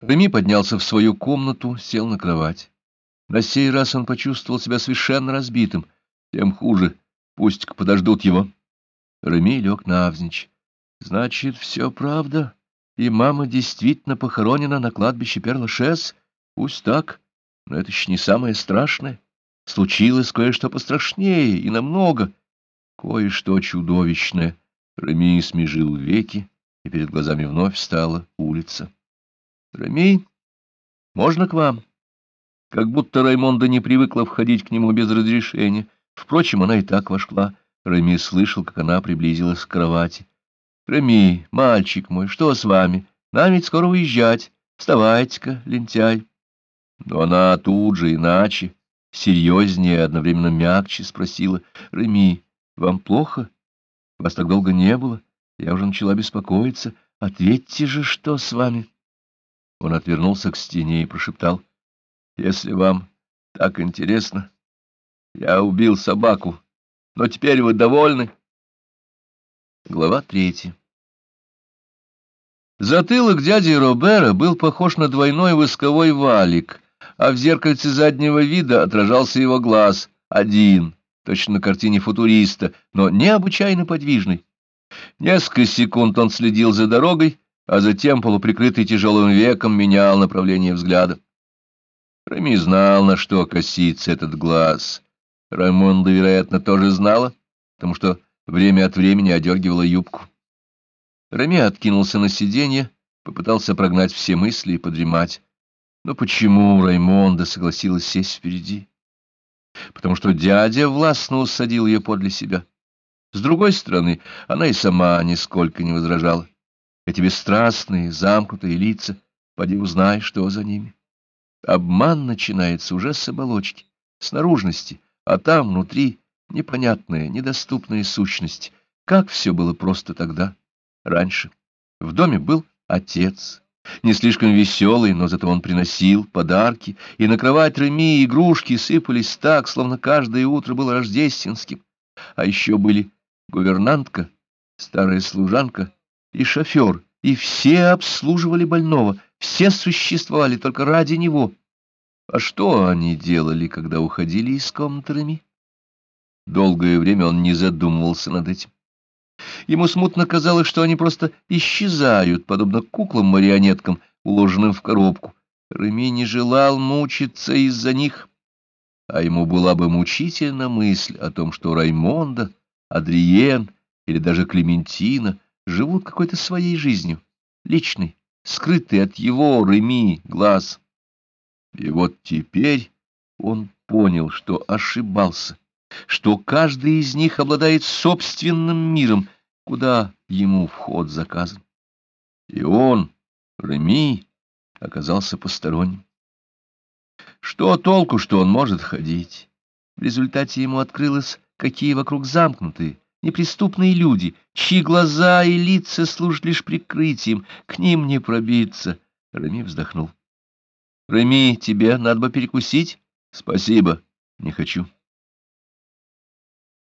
Реми поднялся в свою комнату, сел на кровать. На сей раз он почувствовал себя совершенно разбитым. Тем хуже. Пусть-ка подождут его. Реми лег навзничь. Значит, все правда. И мама действительно похоронена на кладбище Перлашес. Пусть так, но это еще не самое страшное. Случилось кое-что пострашнее и намного. Кое-что чудовищное. Реми смежил веки, и перед глазами вновь стала улица. — Рами, можно к вам? Как будто Раймонда не привыкла входить к нему без разрешения. Впрочем, она и так вошла. Рами слышал, как она приблизилась к кровати. — Рами, мальчик мой, что с вами? Нам ведь скоро уезжать. Вставайте-ка, лентяй. Но она тут же иначе, серьезнее, одновременно мягче спросила. — Рами, вам плохо? Вас так долго не было. Я уже начала беспокоиться. Ответьте же, что с вами? — он отвернулся к стене и прошептал. — Если вам так интересно, я убил собаку, но теперь вы довольны? Глава третья. Затылок дяди Робера был похож на двойной восковой валик, а в зеркальце заднего вида отражался его глаз, один, точно на картине футуриста, но необычайно подвижный. Несколько секунд он следил за дорогой, а затем, полуприкрытый тяжелым веком, менял направление взгляда. Рами знал, на что косится этот глаз. Раймонда, вероятно, тоже знала, потому что время от времени одергивала юбку. Рами откинулся на сиденье, попытался прогнать все мысли и подремать. Но почему Раймонда согласилась сесть впереди? Потому что дядя властно усадил ее подле себя. С другой стороны, она и сама нисколько не возражала. Эти бесстрастные, замкнутые лица, поди узнай, что за ними. Обман начинается уже с оболочки, с наружности, а там, внутри, непонятная, недоступная сущность. Как все было просто тогда, раньше. В доме был отец, не слишком веселый, но зато он приносил подарки, и на кровать Реми игрушки сыпались так, словно каждое утро было рождественским. А еще были гувернантка, старая служанка и шофер, и все обслуживали больного, все существовали только ради него. А что они делали, когда уходили из комнаты Реми? Долгое время он не задумывался над этим. Ему смутно казалось, что они просто исчезают, подобно куклам-марионеткам, уложенным в коробку. Реми не желал мучиться из-за них, а ему была бы мучительна мысль о том, что Раймонда, Адриен или даже Клементина — живут какой-то своей жизнью, личной, скрытой от его, Реми, глаз. И вот теперь он понял, что ошибался, что каждый из них обладает собственным миром, куда ему вход заказан. И он, Реми, оказался посторонним. Что толку, что он может ходить? В результате ему открылось, какие вокруг замкнутые, неприступные люди, чьи глаза и лица служат лишь прикрытием, к ним не пробиться. Реми вздохнул. — Реми, тебе надо бы перекусить? — Спасибо, не хочу.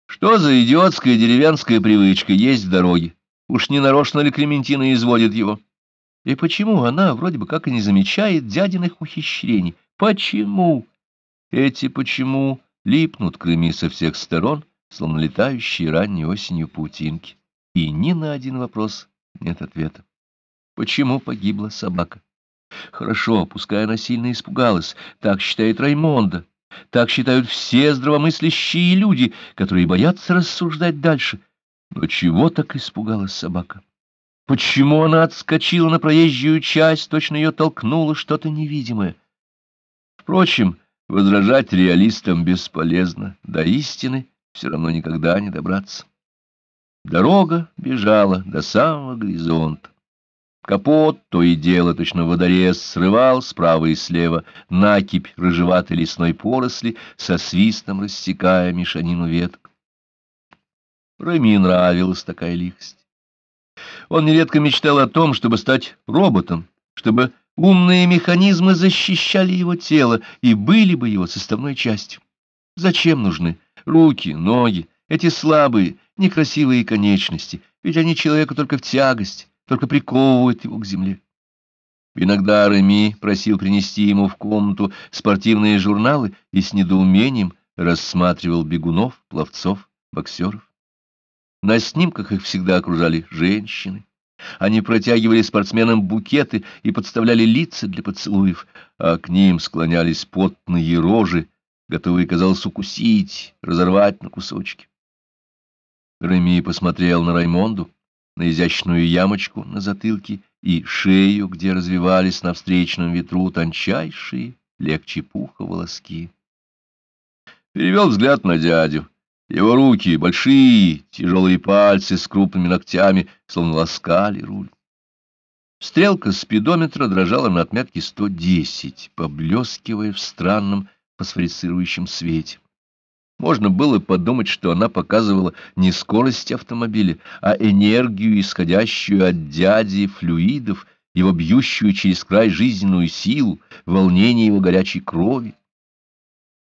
Что за идиотская деревенская привычка есть в дороге? Уж не нарочно ли Клементина изводит его? И почему она вроде бы как и не замечает дядиных ухищрений? Почему? Эти почему липнут к Реми со всех сторон — словно летающие ранней осенью паутинки. И ни на один вопрос нет ответа. Почему погибла собака? Хорошо, пускай она сильно испугалась, так считает Раймонда. Так считают все здравомыслящие люди, которые боятся рассуждать дальше. Но чего так испугалась собака? Почему она отскочила на проезжую часть, точно ее толкнуло что-то невидимое? Впрочем, возражать реалистам бесполезно. До истины все равно никогда не добраться. Дорога бежала до самого горизонта. Капот то и дело, точно водорез, срывал справа и слева накипь рыжеватой лесной поросли, со свистом рассекая мешанину веток. Рами нравилась такая лихость. Он нередко мечтал о том, чтобы стать роботом, чтобы умные механизмы защищали его тело и были бы его составной частью. Зачем нужны руки, ноги, эти слабые, некрасивые конечности, ведь они человеку только в тягость, только приковывают его к земле. Иногда Реми просил принести ему в комнату спортивные журналы и с недоумением рассматривал бегунов, пловцов, боксеров. На снимках их всегда окружали женщины. Они протягивали спортсменам букеты и подставляли лица для поцелуев, а к ним склонялись потные рожи, готовые, казалось, укусить, разорвать на кусочки. Реми посмотрел на Раймонду, на изящную ямочку на затылке и шею, где развивались на встречном ветру тончайшие, легче пуха волоски. Перевел взгляд на дядю. Его руки, большие, тяжелые пальцы с крупными ногтями, словно ласкали руль. Стрелка спидометра дрожала на отметке 110, поблескивая в странном фосфорицирующем свете. Можно было подумать, что она показывала не скорость автомобиля, а энергию, исходящую от дяди флюидов, его бьющую через край жизненную силу, волнение его горячей крови.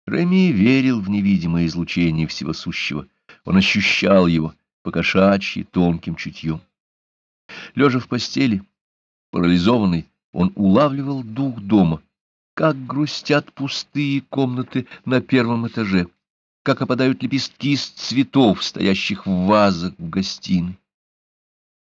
Реми верил в невидимое излучение всего сущего. Он ощущал его, покошачьи, тонким чутьем. Лежа в постели, парализованный, он улавливал дух дома, как грустят пустые комнаты на первом этаже, как опадают лепестки из цветов, стоящих в вазах в гостиной.